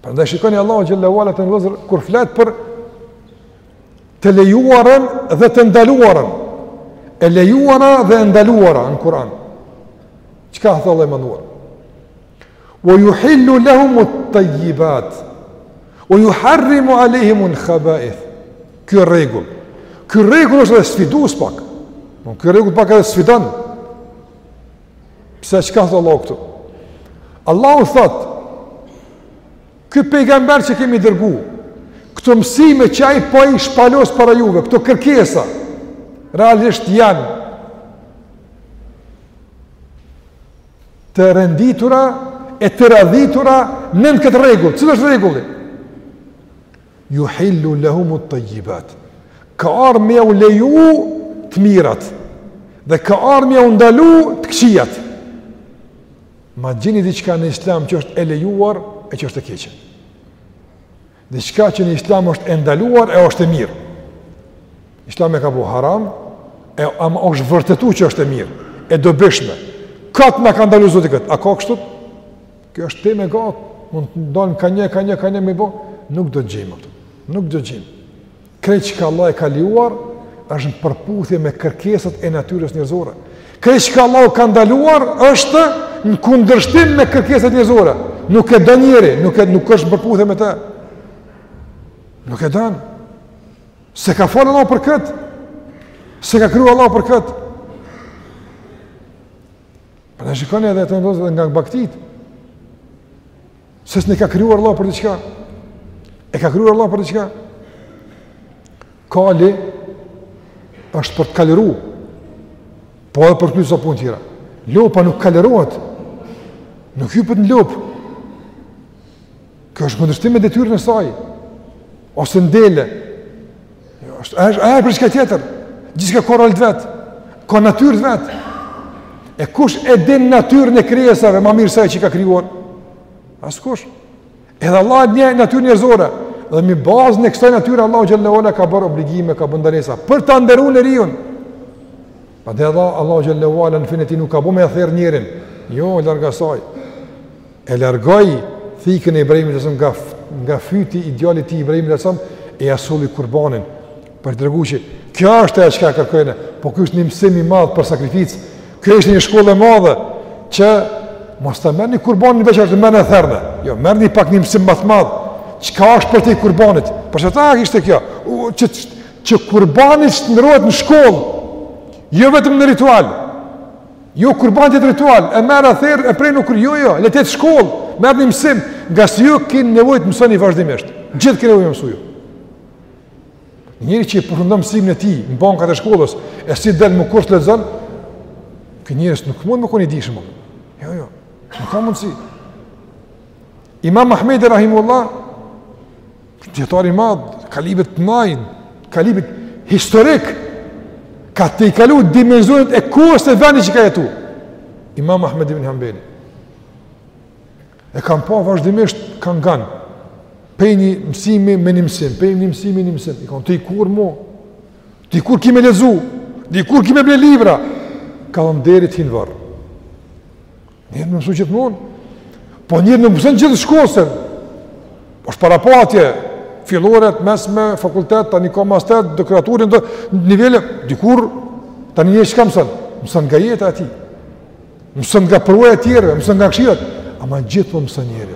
Prandaj shikoni Allahu xhel-le ve ala të nderuar vëllezër, kur flet për të lejuarën dhe të ndaluarën, e lejuara dhe e ndaluara në Kur'an. Çka thotë Allahu i madhëruar? Wa yuhillu lahum at-tayyibat wa yuharrimu alayhim al-khaba'ith. Ky rregull. Ky rregull është edhe sfidues pak. Po ky rregull pak edhe sfidon. Pse çka thotë Allahu këtu? Allahu thot Ky pejgamber që kemi dërgu Këto mësime që ai po i shpalos para juve Këto kërkesa Realisht janë të renditura e të radhitura nën këtë rregull. Cili është rregulli? Yuhillu lahum at-tayyibat. Ka ardh me jau leju të mirat dhe ka ardh me jau ndalu të këqijat. Ma gjeni diçka në Islam që është e lejuar e që është e keqe. Diçka që në islam është e ndaluar e është e mirë. Islami e ka bo haram, e ama është vërtetu që është e mirë, e dobishme. Këtë na ka ndalu Zoti këtë, a ka kështu? Kjo është temë e gatë, mund të ndalem ka një, ka një, ka një, mirëpo, nuk do të gjejmë, nuk do të gjejmë. Krejt çka Allah e ka lejuar është në përputhje me kërkesat e natyrës njerëzore. Krejt çka Allah ka ndaluar është në kundërshtim me kërkesat njerëzore. Nuk e don njeri, nuk e nuk është në përputhje me të. Nuk e don. S'e ka falë Allah për kët. S'e ka kriju Allah për kët. Pa shikoni edhe do edhe nga bagëtitë. Se s'e ka krijuar Allah për diçka. E ka krijuar Allah për diqka. Kali është për të kalëru, po edhe për disa punë tjera. Lopa nuk kalërohet, nuk hypet në lopë. Kjo është në kundërshtim me natyrën e saj, ose dele, Jo, është, a është, a është për diçka tjetër? Gjithçka ka rol të vet, ka natyrë të vet. E kush e din natyrën e krijesave, ma mirë se ai që i ka krijuar? Askush. Edhe Allah e njeh natyrën njerëzore, dhe mbi bazën e kësaj natyre, Allahu xhel-le ue ala ka bërë obligime, ka bërë ndalesa, për ta nderu njeriun. Prandaj edhe Allahu xhel-le ue ala në fenë e tij nuk ka bo me e therë njerin. Jo, larg asaj. E largoi thikën e Ibrahimit alayhis nga nga fyti i djalit të tij Ibrahimit alayhis e ia solli kurbanin për të treguar që kjo është ajo çka kërkojnë, po ky është një mësim i madh për sakrificë. Kjo është një shkollë e madhe që mos ta merrni kurbanin veç merrne therne. Jo, merrni pak një mësim më të madh. Çka është përtej kurbanit? Për se ishte kjo? U që që kurbani të shndërrohet në shkollë. Jo vetëm në ritual. Jo kurban t'jetë ritual, e merr e ther e pre nuk jo jo, le të jetë shkollë, merr një mësim, ngase ju keni nevojë të mësoni vazhdimisht. Gjithë keni nevojë të mësoni. Njeri që i përfundon mësimin e tij në bankat e shkollës, e si del më kurrë s'lexon, ky njeri nuk mund me kon i dijshëm. Jo jo, nuk ka mundsi. Imam Ahmed rahimehullah Dijetar i madh, kalibrit të mdhajn, kalibrit historik, ka tejkalu dimensionet e kohës e vendit që ka jetu. Imam Ahmed ibn Hanbeli. E kanë pa vazhdimisht kah nga, pej një mësimi me një mësim, pej një mësimi me një mësim. I kanë: tej kur mu, tej kur ki me lexu, tej kur ki me ble libra, ka thanë deri të hi n'vorr. Njeri me mësu gjithmonë, po njeri nuk mëson gjithë shkollën, po është para po atje, fillorja, e mesme, fakultet, tani ka master, doktoraturën, do nivele, dikur, tani një çka mëson, mëson nga jeta e tij, mëson nga përvoja tjera, mëson nga këshillat, ama gjithë po mëson njeri.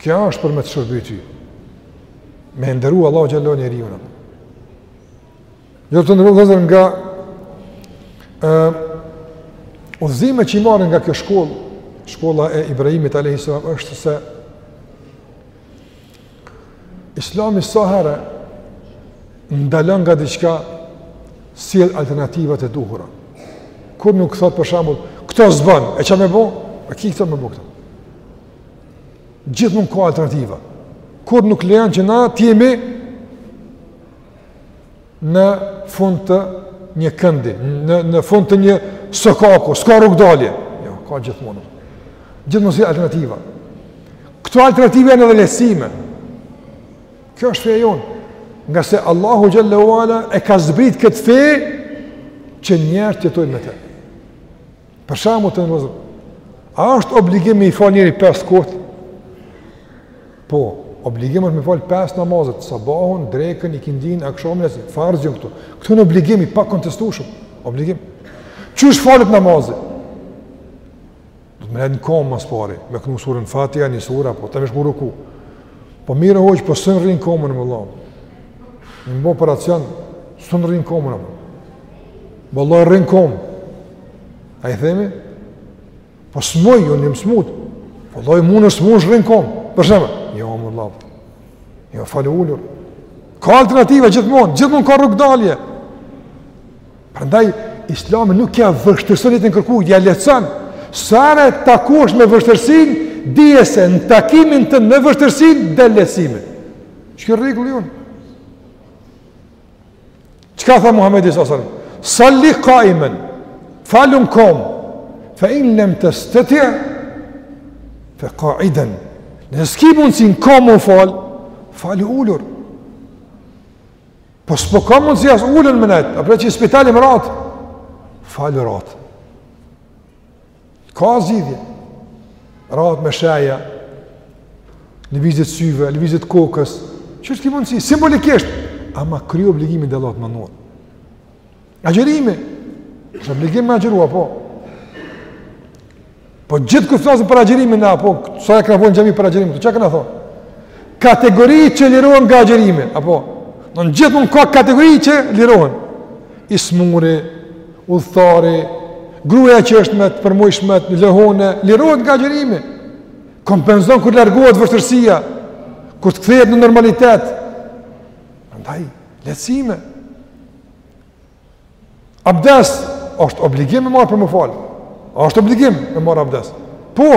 Kjo është për me të shërbye ty. Me nderu Allahu xhelle njeriun. Pjesë të nderuar xhemat nga uh, udhëzimet që i marrim nga kjo shkollë, shkolla e Ibrahimit a.s. është se Islami sa herë ndalon nga diçka sjell alternativat e duhura. Kurrë nuk thot për shembull, këto s'bon, e çka me bo? E ki këto me bo këto? Gjithmonë ka alternativa. Kurrë nuk lejon që na të jemi në fund të një këndi, në, në fund të një sokaku, s'ka rrugëdalje. Jo, ka gjithmonë. Gjithmonë sjell alternativa. Këto alternativa janë edhe lehtësime. Kjo është feja jonë. Ngase Allahu xhelle ue ala e ka zbrit këtë fe që njerëzit të jetojnë me të. Për shembull të nderuar. A është obligim me i fal njeri pesë kohët? Po, obligim është me fal pesë namazet, sabahun, drekën, ikindin, akshamin, e farze janë këto. Këto janë obligim i pakontestueshëm, obligim. Qysh falet namazi? Duhet me nejt n'komë ma s'pari, me knu suren Fatiha, një sure, po tani me shku n'ruku. Po mirë hoxhë, po s'un rri n'komë, jom i lamë. Kom bo operacion, s'un rri n'komë, më. Vallahi rri n'komë. A i themi? Po s'muj, unë jom i smut. Vallahi po munesh s'munesh rri n'komë. Për shembull? Jo, më lavë. Jo, falu ulur. Ka alternativa gjithmonë, gjithmonë ka rrugdalje. Prandaj Islami nuk ja vështirëson jetën kërkujt, ja lehtëson. Sa herë e takosh me vështirësinë, dije se në takimin tënd me vështirësinë del lehtësimi. Çky rregull jon? Çka tha Muhamedi sallallahu alaihi wasallam? Salli qaiman. Falu n'kom. Fa in lam tastati' fa qa'idan. Nëse s'ki mundësi n'kom m'u fal, falu ulur. Po s'po ka mundësi as ulën me nejtë, a për arsye që je n'spital i ratë, falu ratë. Ka zgjidhje, ratë me shëja, lëvizit syve, lëvizit kokës, qysh t'ki mundësi, simbolikisht, ama kryje obligimin dhe Allahit m'nuk. Agjërimi, është obligim me agjëru a, po. Po gjithë kur t'flasim për agjërimin, apo, sa herë kena ba ligjërim për agjërimin, çka kena thonë? Kategori që lirohen nga agjërimi, apo, në gjithkund ka kategori që lirohen. I smuri, udhëtari, gruja që është me të përmujshmet, lehonë, lirohet nga agjërimi. Kompenzon kur largohet vështirsia, kur të kthehet në normalitet. Prandaj, lehtsime, Abdes është obligim me marrë për m'u falë. A është obligim me marrë abdes? Po,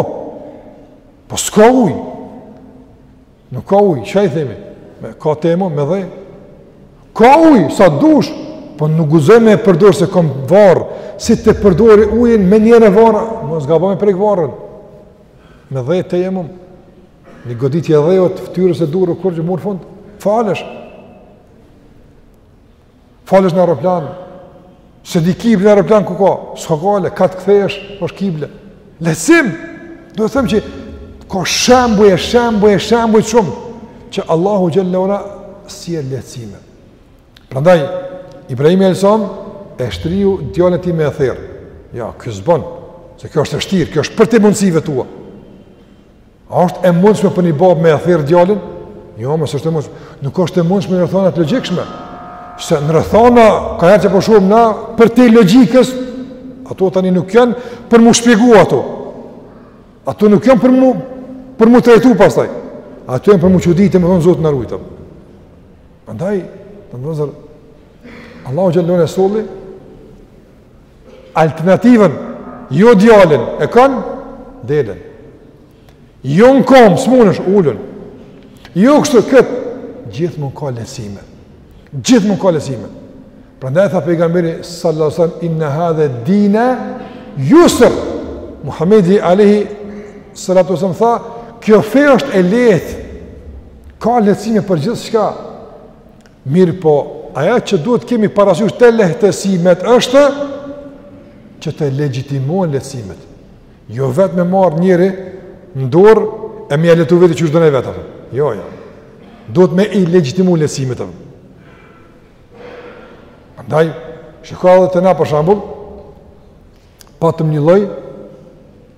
po s'ka ujë. Nuk ka ujë, çka i themi? Me, ka tejemum, me dhe. Ka ujë, sa dush, po nuk guzoj me e përdorë se kom varrë. Si të përdori ujën me nji varrë, mos gabo me e prek varrën. Me dhe tejemum. Një goditje dheut, ftyrës e durve, kurgjo, mur fund, falesh. Falesh në aeroplan, s'e di kiblen në aeroplan ku ka, s'ka gajle, ka të kthehesh, është kible. Lehtsim, do të thëmë që ka shembuj e shembuj e shembuj shumë, që Allahu xhele ue ala sjell lehtësime. Prandaj, Ibrahimi alejhi selam e shtriju djalin e ti me e therë. Jo, kjo s'bon, se kjo është e vshtirë, kjo është përtej mundësive tua. A është e mundshme për një babë me e therë djalin? Jo, more s'është e mundshme. Nuk është e mundshme në rrethana t'logjikshme. Se në rrethana, ka herë që po shohim na, përtej logjikës, ato tani nuk janë për m'u shpjegu ato. Ato nuk janë për m'u, për m'u trajtu pastaj. Ato janë për m'u çuditë, me thonë Zoti na rujtë. Prandaj, Allahu xhele e solli, Alternativën, jo djalin, e ka, delen. Jo në komë, s'munesh, ulun. Jo kështu këtë, gjithkund ka lehtsime. Gjithkund ka lehtsime. Prandaj tha pejgamberi sallallahu alejhi sallam, inna hadhe dina jusër. Muhammedi Alejhi salatu sallam tha, kjo fe është e lehtë. Ka lehtësime për gjithçka. Mirëpo, ajo që duhet të kemi parasysh te lehtësimet është që të legjitimohen lehtësimet. Jo vetë me marr njeri në dorë e me ia lehtu veti qysh don vetë. Jo, jo. Duhet me i legjitimu lehtësimet. Prandaj, shiko edhe te na për shembull, patëm një lloj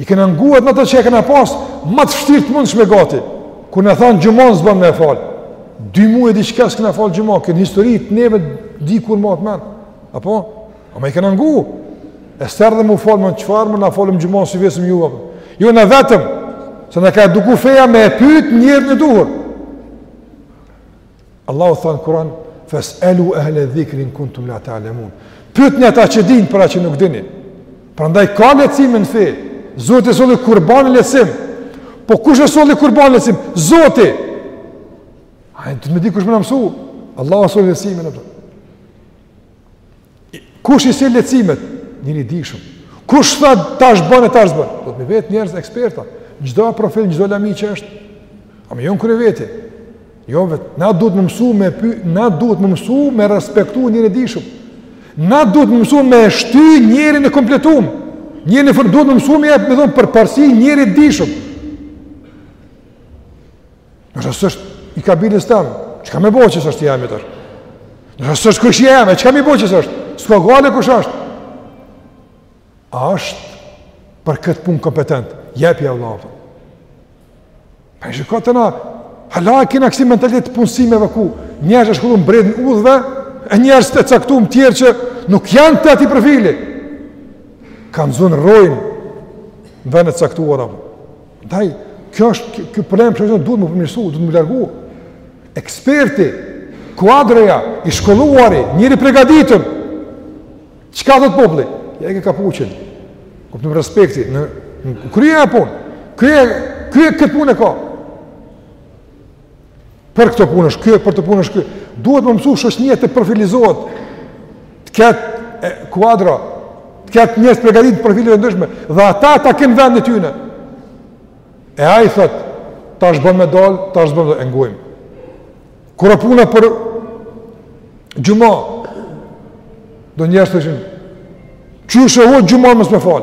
I kena ngu edhe n'atë që e kena pas ma të vështirë të mundshme gati. Kur na thanë xhumanë s'bën me e falë. Dy muj e diçka s'kena falë xhumanë, që n'histori të neve di kur mahet mend. Apo? Ama i kena ngu. E s'erdhëm u falëm ma çfarë, me na falëm xhumanë s'vesim ju. Apo? Jo na vetëm, se na ka eduku feja me e pytë njerin e duhur. Allahu tha në Kur'an, fes'elu ehle dhikri in kuntum la ta'lemun. Pytni ata që dinë, për atë që nuk dini. Prandaj ka lehtësime në fe, Zoti e solli kurbanin lehtësim. Po kush e solli kurbanin lehtësim? Zoti! A duhet me di kush me na mësu? Allahu solli lehtësime në përë. Kush i sjell lehtësimet? Njeri i dijshëm. Kush tha tash bën e tash s'bën? Duhet me vet njerëz eksperta. Çdo profil, çdo lami që është. Ama jo n'krye veti. Jo vetë. Na duhet me mësu me py... Na duhet me mësu me respektu njerin e dijshëm. Na duhet me mësu me shty njerin e kompletum. Njerin e fërë duhet me mësu me jetë me dhënë përparësi njerit të dijshëm. Nëse s'është i kabiles teme, çka me bo që s'është i jemi tërë? Nëse s'është kushri i jemi, çka me bo që s'është? S'ka gajle kush është? A është për këtë punë kompetent? Jepja vallah. Pa shiko te na, hala e kena kësi mentalitet të punësimeve ku njerëz të shkollum bredhin udhve, e njerëz të caktum tjerë që nuk janë të atij profili. Kanë zanë, rrojnë në vende të caktuara. Ndaj, kjo është, ky problem që duhet me u përmirësu, duhet me u largu. Eksperti, kuadroja, i shkolluari, njeri i pregaditëm, çka thotë populli? Ja hek kapuçin, kuptim respekti, në, në krye e punë, ky, ky e këtë punë e ka. Për këtë punë është ky, për atë punë është ky. Duhet me u mësu shoqënia të profilizohet. Të ketë kuadra, të ketë njerëz të përgatitur për profile të ndryshme dhe ata ta kenë vendin e tyre. E ai thot, tash bën me dal, tash bën e ngojmë. Kur u puna për xhuma do njerëz thoshin, "Qysh o hoxhë xhumanë mos me fal."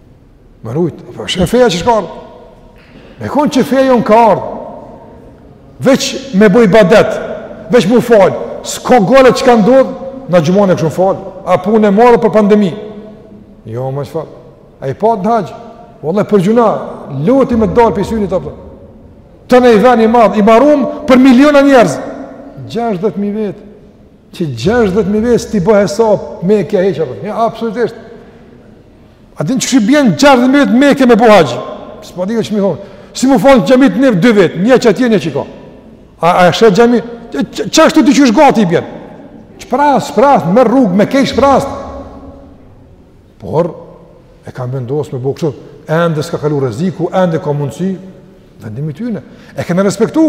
Me rujt, po shë feja qysh ka ardhë. Me konë që feja jonë ka ardhë. Veç me bo ibadet, veç m'u falë. S'ka gajle çka ndodhë, na xhumanë kishum falë. A punë e marë për pandemi. Jo, më që falë. A i patë në haxh. Vëlla e për xhuma, loti me dalë për i synit apo. Tanë ai ven i madh, i marum për miliona njerëz. 60.000 vetë. Që 60.000 vetë së ti bëhe sapë, me e kja haxh apo. Ja, absolutisht. A din çka bjen 60.000 vet Meke me bo haxh? S'po di ç'më thon. Si m'u fal xhami tonë dy vet, një qatje një qitka. A a është xhami? Qashtu diqysh gati bjen. Shprast, shprast me rrug Meke shprast. Por e kan vendosur me bo kështu, ende s'ka kalu rreziku, ende ka mundsi. Vendimi tyne, e kena respektu,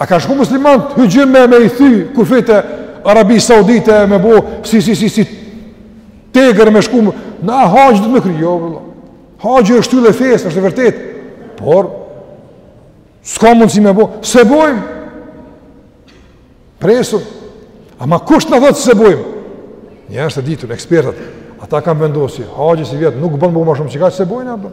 a ka shku muslimantë hyxhym me me i thy kufijtë e Arabisë Saudite, me bo, si, si, si, si, tigër me shku, na haxh dot me kry, jo, vëlla, haxhi është shtyllë e fesë, është e vërtet, por, s'ka mundsi me bo, s'e bojmë, presum, ama kush na thot s'e bojmë, njerëzt e ditun, ekspertët, ata kanë vendos, haxhi sivjet nuk bon m'u bo ma shumë, qekaq, s'e bojnë, apo,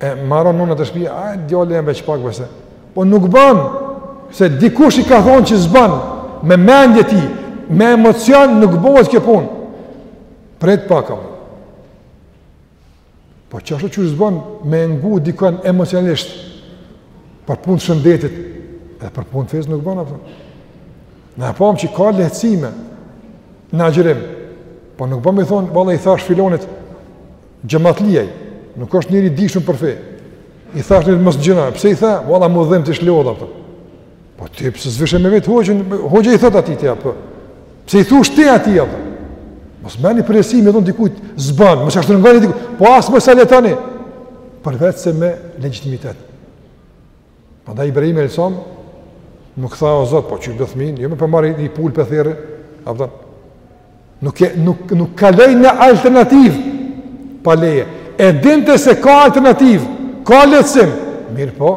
E marron nana te shpia, a djali jem veç pak vëse. Po nuk bën se dikush i ka thonë që s'bën me mendje t'tij, me emocion nuk bëhet kjo punë. Prit pak apo. Po qashtu qysh s'bën me ngu dikon emocionalisht për punë shëndetit, edhe për punë fes nuk bën apo. Na e pam që ka lehtësime në agjërim. Po nuk bën me thonë, valla i thash filanit, Xhematlia, nuk është njeri i dijshëm për fe. I thash njërit mos agjëno, pse i the, valla m'u dhimt shlodha, apo. Po ti pse s'vishe me vet hoxhën, hoxha i thot atij ti apo. Pse i thush ti atij apo? Mos bëni presion me i thon dikujt s'ban, mos ashtu ngani dikujt. Po as mos ale tani. Përveç se me legjitimitet. Prandaj Ibrahimi alejhi selam, nuk tha o Zot, po qysh be fëmin, jo more po marr një pul pe therri, apo nuk e nuk nuk kaloi në alternativ pa leje. E dinte se ka alternativ, ka lehtësim, mirëpo.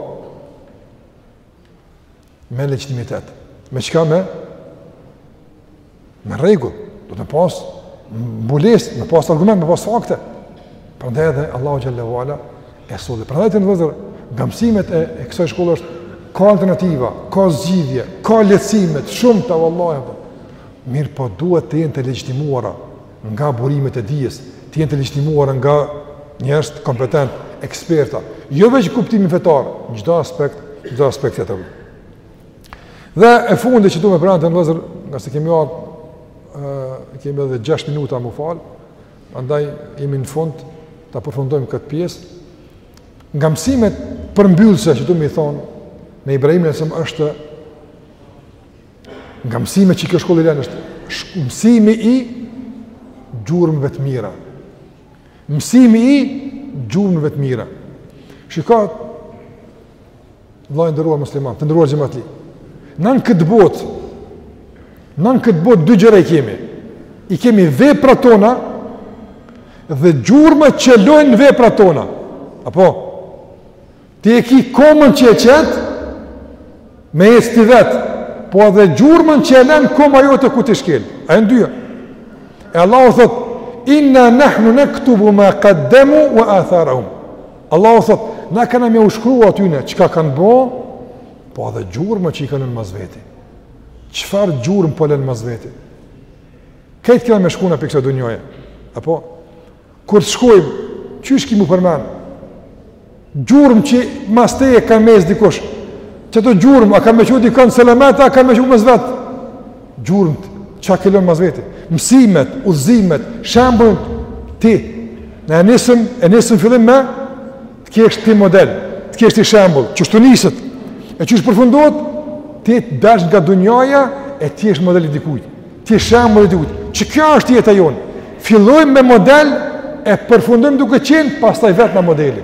Me legitimitet. Me çka me? Me rregull, dot me pas mbules, me pas argument, me pas fakte. Prandaj edhe Allahu xhele ue ala e solli. Prandaj vëllezër, nga mësimet e, e kësaj shkolle është ka alternativa, ka zgjidhje, ka lehtësime të shumta vallahi. Po. Mirëpo duhet të jenë të legjitimuara nga burimet e dijes, të jenë të legjitimuara nga njerëzt kompetent, eksperta, jo veç kuptimin fetar, çdo aspekt, çdo aspekt tjetër. Dhe e fundit që du me përmend, vëllezër, ngase kemi ardhur, i kemi edhe 6 minuta me u fal. Prandaj jemi në fund ta përfundojmë këtë pjesë. Nga mësimet përmbyllëse që du me i thonë me Ibrahimin alejhi selam është nga mësimet që kjo shkollë i len është mësimi i gjurmëve të mira. Mësimi i gjurmëve të mira. Shikoj Vëlla i nderuar musliman, të nderuar xhematli. Na në këtë botë, na në këtë botë dy gjëra kemi. I kemi veprat tona dhe gjurmët që lojnë veprat tona. Apo ti e ki komën që e çet me ec ti vet, po edhe gjurmën që e lën koma jote ku ti shkel. A janë dyja. E Allahu thot: "Inna nahnu naktubu ma qaddamu wa atharahum." Allahu thot, na kena me ju shkru atyne çka kanë bo, po edhe gjurma që i kanë lon mas veti. Çfarë gjurme po lënë mas veti? Krejt kena me shku na prej kësaj dunjaje. Apo, kur të shkojmë, qysh ki me u përmend? Gjurmë që mas teje ka me ec dikush, qato gjurmë, a kanë me çu dikon selamet, a kanë me çu mas vet? gjurmët, çka ke lënë mas veti, mësimet, udhëzimet, shembullin ti. Na e nisëm, e nisëm fillim me të kesh ti model, të kesh ti shembull, qashtu niset, e qysh përfundohet, ti të dalsh nga dunjaja, e të jesh model i dikujt, të jesh shembull i dikujt, qe kjo është jeta jonë, fillojmë me model, e përfundojmë duke qenë pastaj vetë na modeli.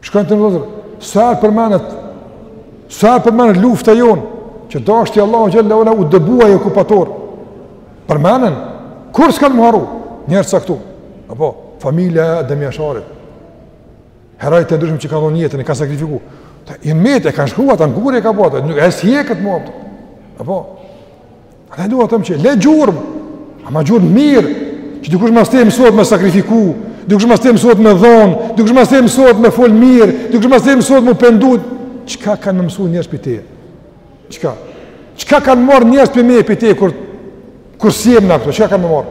Shikoni, vëllezër, sa herë përmenet, sa herë përmenet lufta jonë, që deshti Allahu Xhelle ve Ala u dëbua okupatori, përmenen, kurrë s'kanë me u harru njerëz të caktuar, apo, familja e Adem Jasharit, heronjtë e ndryshëm që kanë dhonë jetën, e kanë sakrifiku, të i metë, e ka shkru atë në gur, e ka bo, e s'hjeket mo, apo, Dua të them që le gjurmë, ama gjurmë të mirë, që dikush mas teje mësohet me sakrifiku, dikush mas teje mësohet me dhon, dikush mas teje mësohet me fol mirë, dikush mas teje mësohet me u pendu. Çka kanë me msu njerëz prej teje? Çka? Çka kanë marr njerëz prej meje, prej teje kur kur s'jemi na këtu? Çka kanë me marr?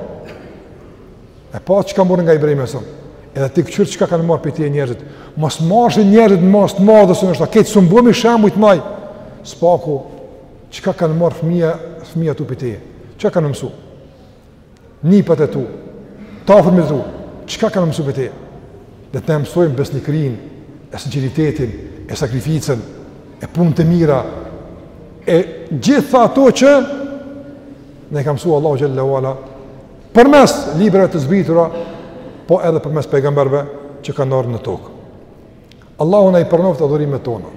E pamë, çka morën nga Ibrahimi alejhi selam. Edhe ti kqyr çka kanë marr prej teje njerëzit? Mos merr njerëzit, masën e madhe, ndoshta ketë s'mun bohmi shembuj t'mdhaj. S'paku Çka kanë marrë fëmija, fëmijët e tu prej teje? Çka kanë me mësu? Nipat e tu, t'afërmit e tu, çka kanë me mësu prej teje? Dhe të ne mësojmë besnikërinë, e sinceritetin, e sakrificën, e punët e mira, e gjitha ato që na ka mësu Allahu Xhelle ve Ala, përmes librave të zbritura, po edhe përmes pejgamberëve që kanë ardhë në tokë. Allahu na i pranoftë adhurimet tona.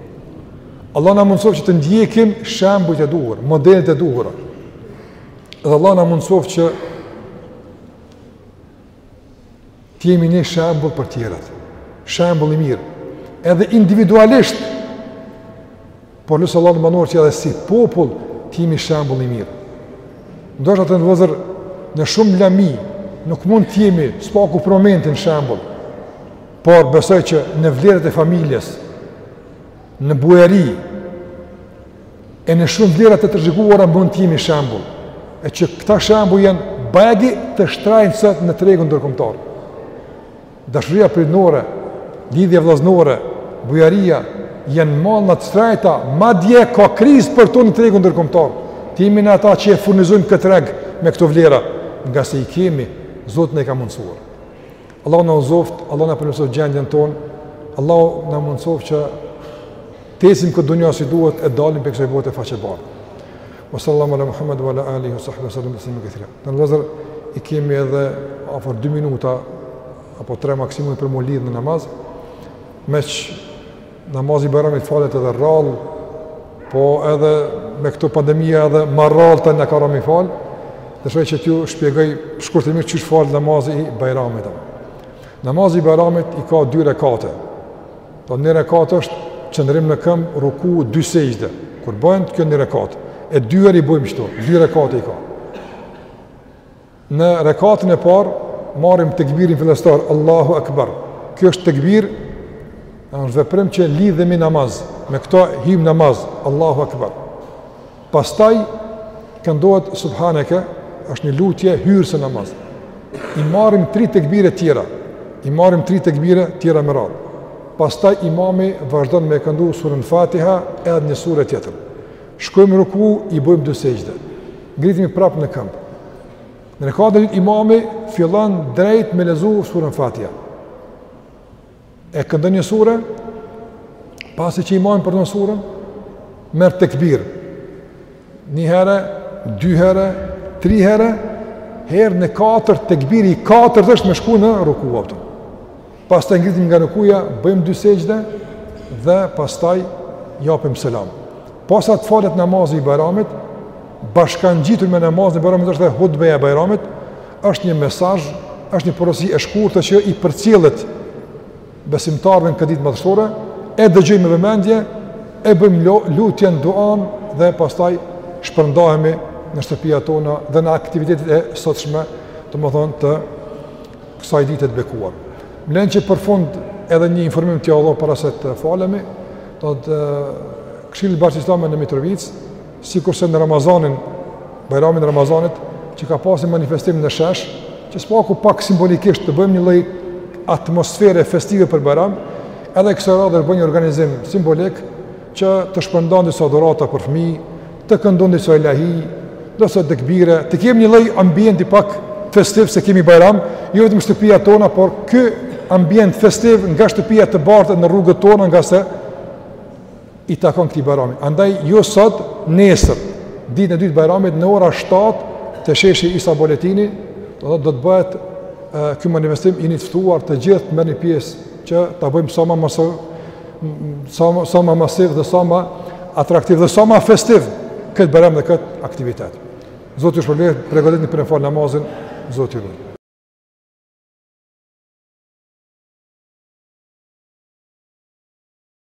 Allahu na mundësof që të ndjekim shembujt e duhur, modelet e duhura. Dhe Allahu na mundësof që të jemi një shembull për tjerët. Shembull i mirë. Edhe individualisht Por lus Allahun e madhëruar që edhe si popull të jemi shembul i mirë. Ndoshta të ndershëm vëllezër në shumë lami nuk mund të jemi së paku për momentin shembul. Por besoj që në vlerat e familjes, në bujari, e në shumë vlera të tëra shikuara mund të jemi shembul. E që këta shembuj janë bajagi të shtrenjtë sot në tregun ndërkombëtar. Dashuria prindërore, lidhja vëllaznore, bujaria, janë mallra të shtrenjta, madje ka krizë për to në tregun ndërkombëtar. Të jemi ne ata që e furnizojmë këtë treg me këto vlera, ngase i kemi, Zoti na i ka mundësuar. Allahu na udhëzoftë, Allahu na përmirësoftë gjendjen tonë, Allahu na mundësoftë që ta jetojmë këtë dunja si duhet e dalim prej kësaj bote faqebardhë. Wa sallallahu ala Muhammed wa ala alihi wa sahbihi wa sallam tasliman kathira. Të ndershëm vëllezër i kemi edhe afër 2 minuta apo 3 maksimumi për mu lidh në namaz, meqë namazi i bajramit falet edhe rrallë, po edhe me këtë pandemi edhe ma rrallë tash na ka ra me fal, dëshiroj që t'ju shpjegoj shkurtimisht qysh falet namazi i bajramit. Namazi i bajramit i ka 2 rekate, Po një rekat është qëndrim në këmbë, ruku, dy sexhde. Kur bëhet kjo një rekat, e dy herë i bëjmë qëto, dy rekate i ka. Në rekatin e parë, marrim tekbirin fillestar, Allahu Akbar. Kjo është tekbir, është veprim që lidhemi në namaz, me këtë him në namaz, Allahu Akbar. Pastaj këndohet subhaneke, është një lutje hyrëse në namaz. I marrim tri tekbire tjera, i marrim tri tekbire tjera me radhë. Pastaj imami vazhdon me këndu suren Fatiha edhe një sure tjetër. Shkojmë në ruku, i bëjmë dy sexhde. Ngritemi prapë në këmbë. Në rekatin e dytë imami fillon drejt me lexu suren Fatiha. E këndon një sure, pasi që imami përfundon suren, merr tekbirë. Një herë, dy herë, tri herë, herën e katërt, tekbiri i katërt është me shku në ruku, o vëllezër. Pastaj ngritemi nga rukuja, bëjmë dy sexhde, dhe pastaj japim selam. Pasi të falet namazi i bajramit, bashkangjitur me namazin e bajramit është dhe hutbeja e bajramit, Është një mesazh, është një porosi e shkurtër që i përcjellet besimtarëve në këtë ditë madhështore, e dëgjojmë me vëmendje, e bëjmë lutjen, duan dhe pastaj shpërndahemi në shtëpiat tona dhe në aktivitetet e sotshme, domethënë të kësaj dite të bekuar. Më leni që për fund edhe një informim të jua them para se të falemi, Këshilli i Bashkësisë Islame në Mitrovicë, sikurse në Ramazanin, Bajramin e Ramazanit, që ka pasur manifestim në shesh, që së paku pak simbolikisht të bëjmë një lloj atmosfere festive për Bajram, edhe kësaj radhe bën një organizim simbolik që të shpërndan disa dhurata për fëmijë, të këndon disa ilahi, disa tekbire, të kemi një lloj ambienti pak festiv se kemi Bajram, jo vetëm n'shtëpiat tona, por ky ambient festiv nga shtëpia të bartet në rrugët tona nga se i takon këtij bajrami. Andaj jo sot, nesër, ditën e dytë t'bajramit në ora 7 te sheshi Isa Boletini, do të do të bëhet ky manifestim jeni të ftuar të gjithë të merrni pjesë që ta bëjmë sa më mas sa më sa më masiv dhe sa më atraktiv dhe sa më festiv këtë bajram dhe këtë aktivitet. Zoti ju shpërbleftë, përgatituni për me fal namazin, Zoti ju.